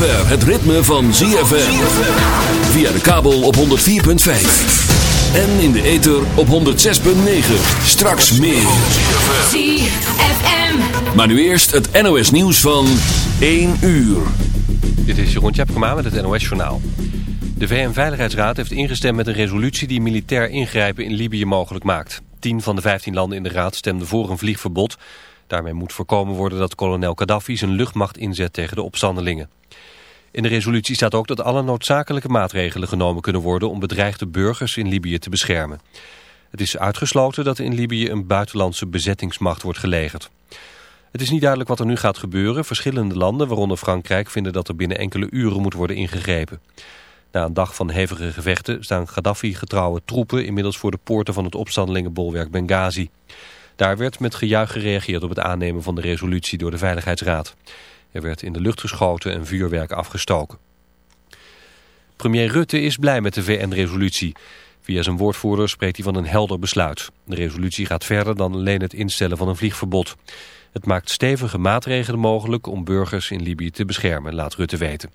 zover het ritme van ZFM. Via de kabel op 104.5. En in de ether op 106.9. Straks meer. ZFM. Maar nu eerst het NOS nieuws van 1 uur. Dit is Jeroen Tjepkema met het NOS Journaal. De VN-veiligheidsraad heeft ingestemd met een resolutie die militair ingrijpen in Libië mogelijk maakt. 10 van de 15 landen in de raad stemden voor een vliegverbod. Daarmee moet voorkomen worden dat kolonel Gaddafi zijn luchtmacht inzet tegen de opstandelingen. In de resolutie staat ook dat alle noodzakelijke maatregelen genomen kunnen worden om bedreigde burgers in Libië te beschermen. Het is uitgesloten dat in Libië een buitenlandse bezettingsmacht wordt gelegerd. Het is niet duidelijk wat er nu gaat gebeuren. Verschillende landen, waaronder Frankrijk, vinden dat er binnen enkele uren moet worden ingegrepen. Na een dag van hevige gevechten staan Gaddafi-getrouwe troepen inmiddels voor de poorten van het opstandelingenbolwerk Benghazi. Daar werd met gejuich gereageerd op het aannemen van de resolutie door de Veiligheidsraad. Er werd in de lucht geschoten en vuurwerk afgestoken. Premier Rutte is blij met de VN-resolutie. Via zijn woordvoerder spreekt hij van een helder besluit. De resolutie gaat verder dan alleen het instellen van een vliegverbod. Het maakt stevige maatregelen mogelijk om burgers in Libië te beschermen, laat Rutte weten.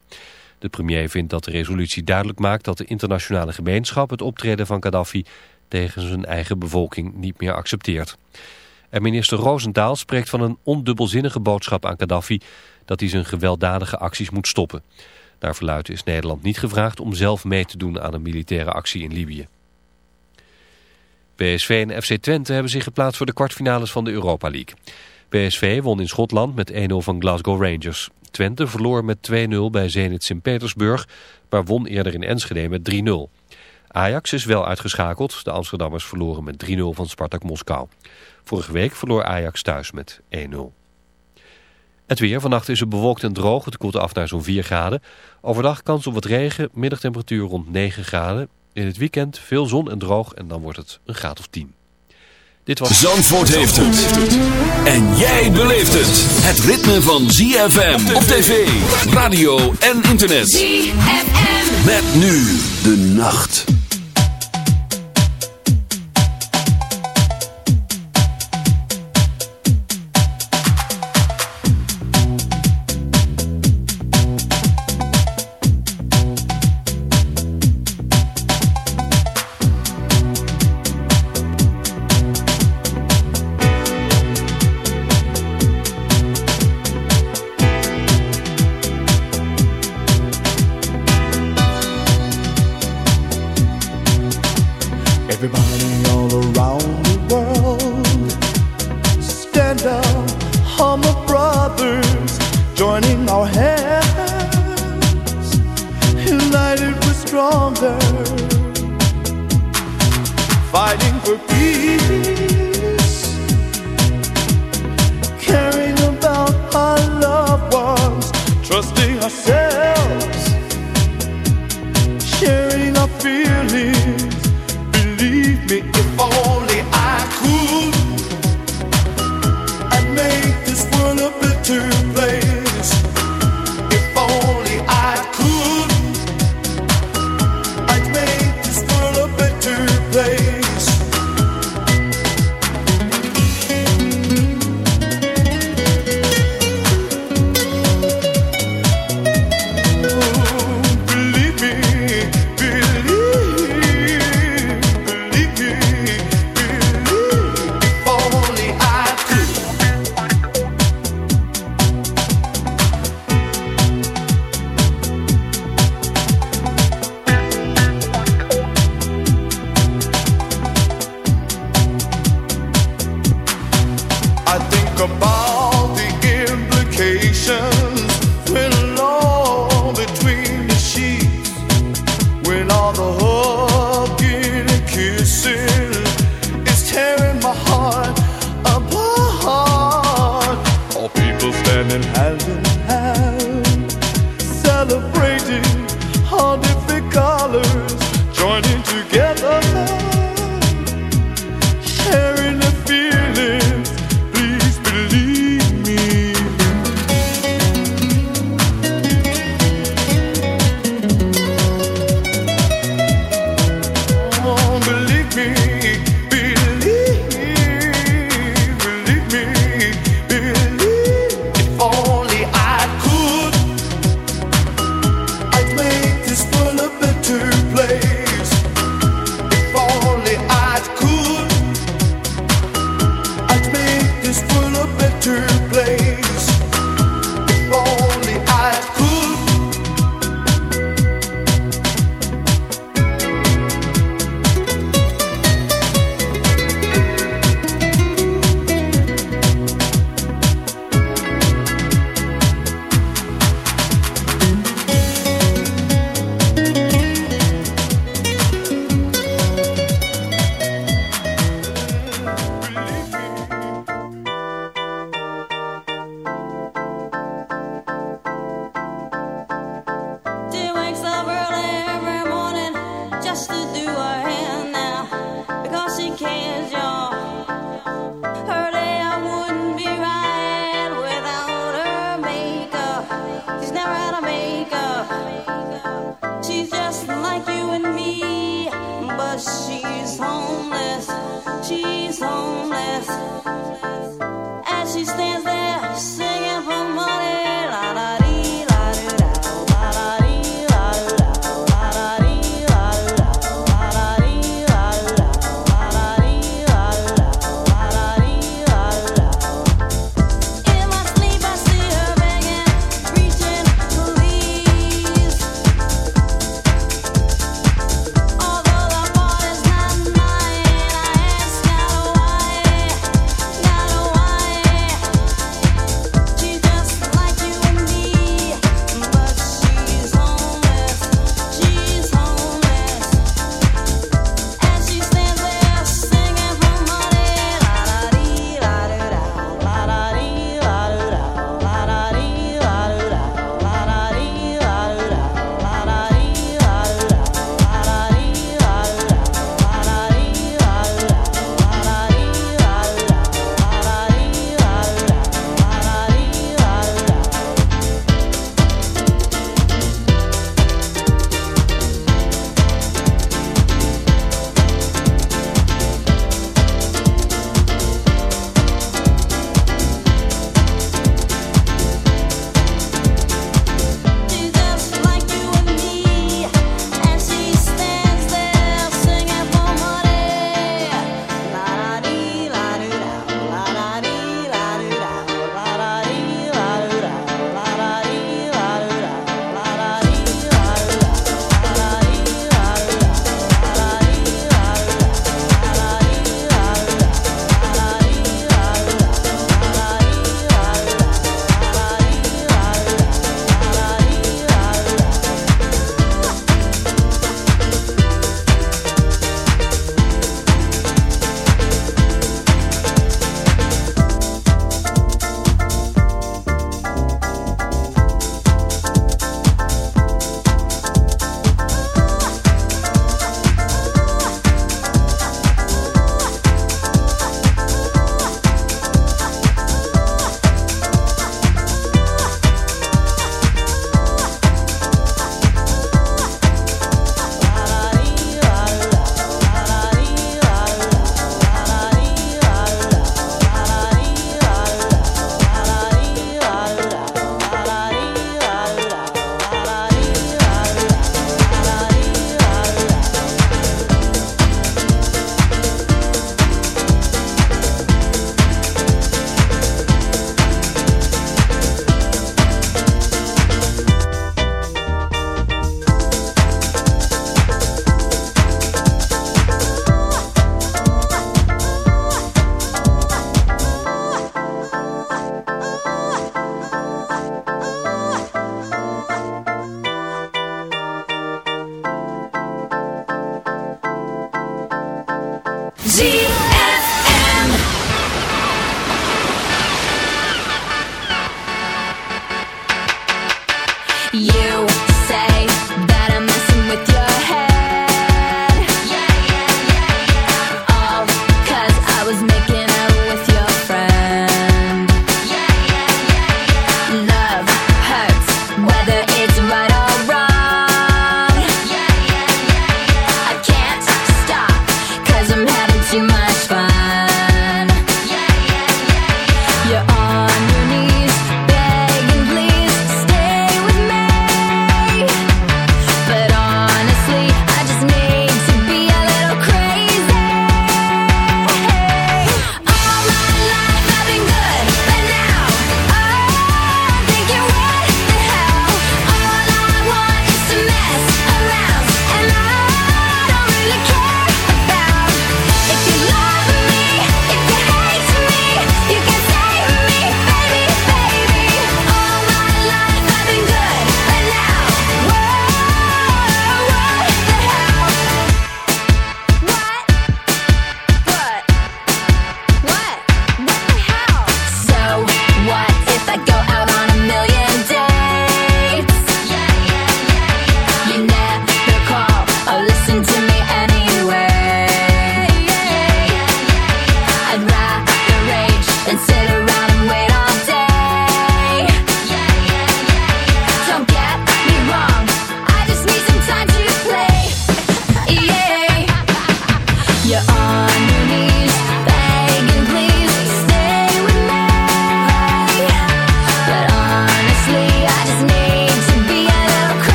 De premier vindt dat de resolutie duidelijk maakt dat de internationale gemeenschap het optreden van Gaddafi tegen zijn eigen bevolking niet meer accepteert. En minister Roosentaal spreekt van een ondubbelzinnige boodschap aan Gaddafi dat hij zijn gewelddadige acties moet stoppen. Naar verluidt is Nederland niet gevraagd om zelf mee te doen aan een militaire actie in Libië. PSV en FC Twente hebben zich geplaatst voor de kwartfinales van de Europa League. PSV won in Schotland met 1-0 van Glasgow Rangers. Twente verloor met 2-0 bij Zenit Sint-Petersburg, maar won eerder in Enschede met 3-0. Ajax is wel uitgeschakeld. De Amsterdammers verloren met 3-0 van Spartak Moskou. Vorige week verloor Ajax thuis met 1-0. Het weer. Vannacht is het bewolkt en droog. Het koelt af naar zo'n 4 graden. Overdag kans op wat regen. Middagtemperatuur rond 9 graden. In het weekend veel zon en droog. En dan wordt het een graad of 10. Dit was... Zandvoort heeft het. En jij beleeft het. Het ritme van ZFM op tv, radio en internet. ZFM. Met nu de nacht.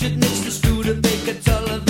Richard Nixon, Studebaker, Tullivan.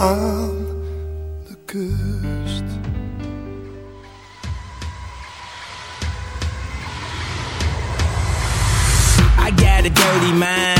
Aan de kust. I got a dirty mind.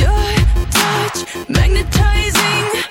hypnotizing.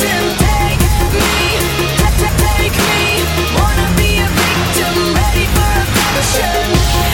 Take me, take, me. Wanna be a victim, ready for a.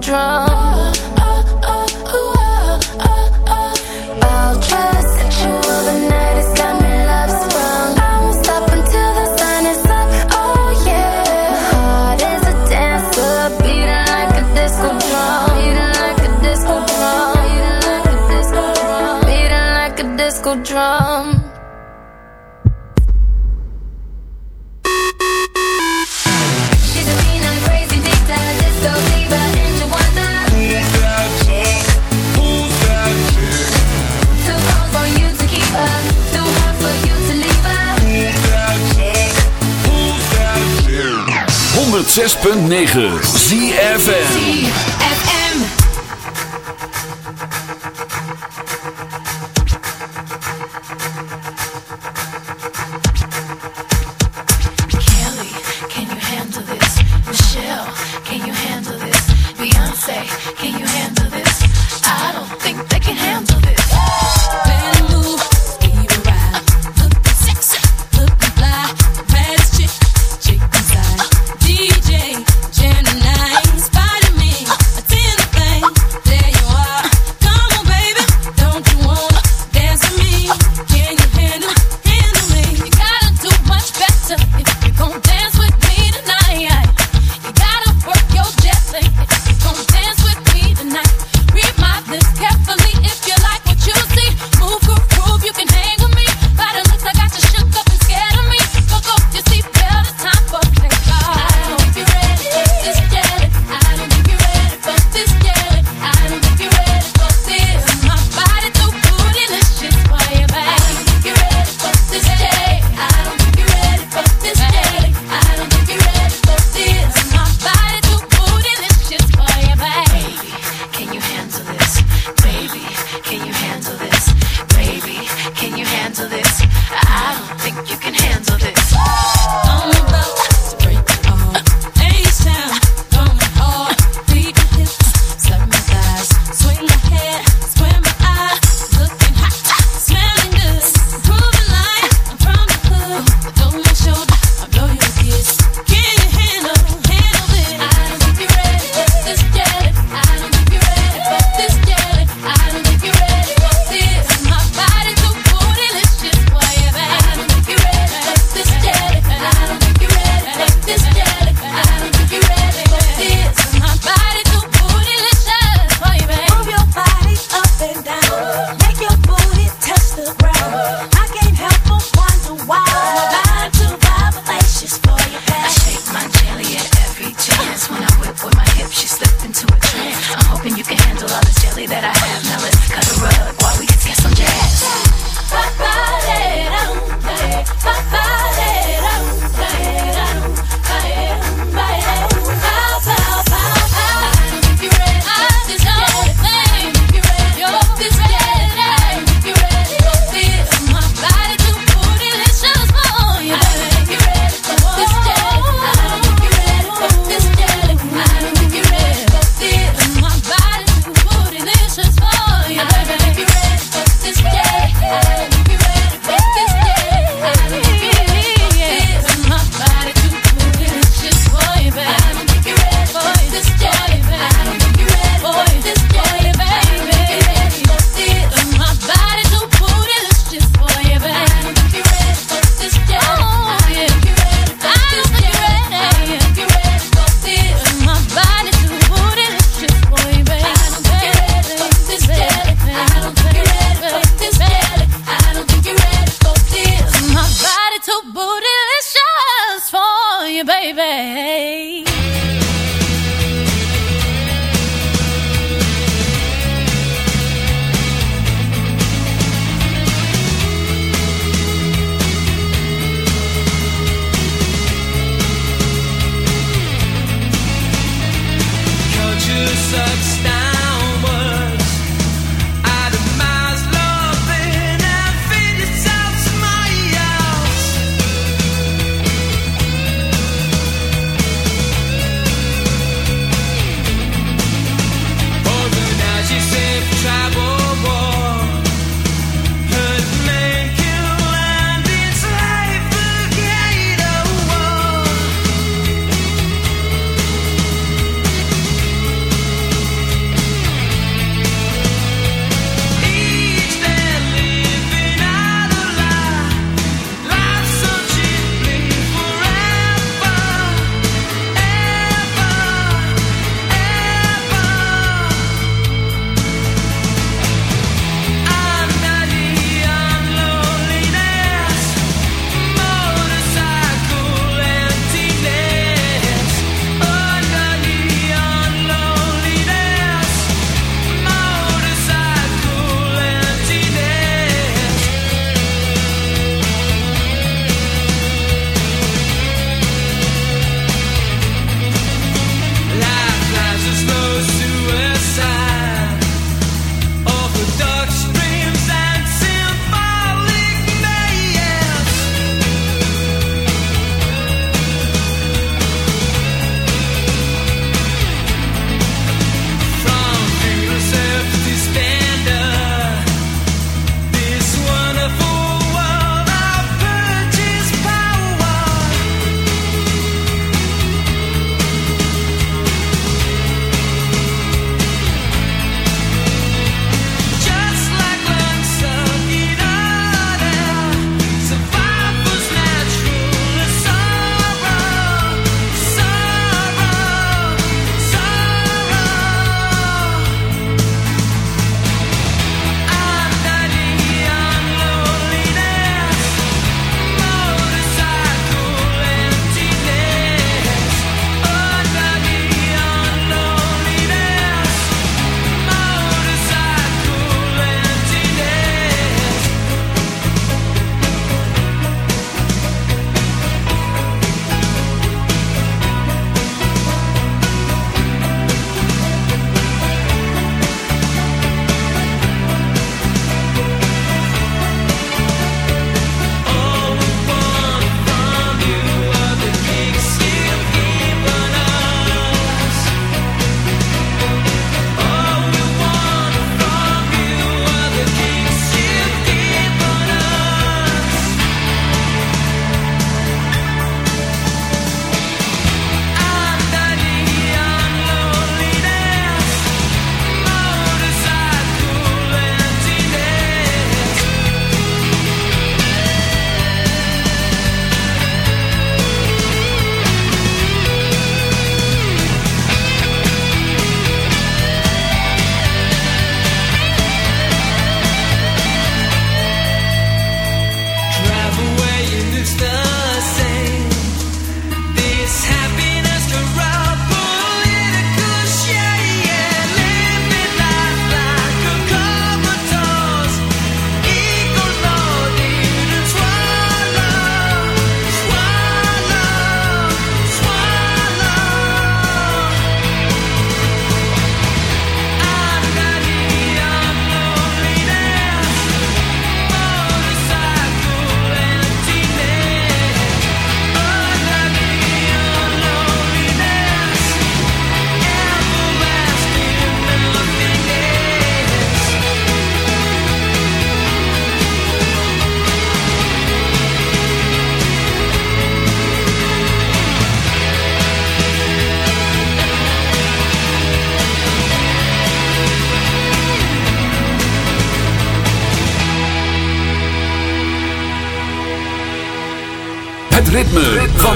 drunk 6.9 ZFN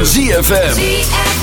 ZFM. ZFM.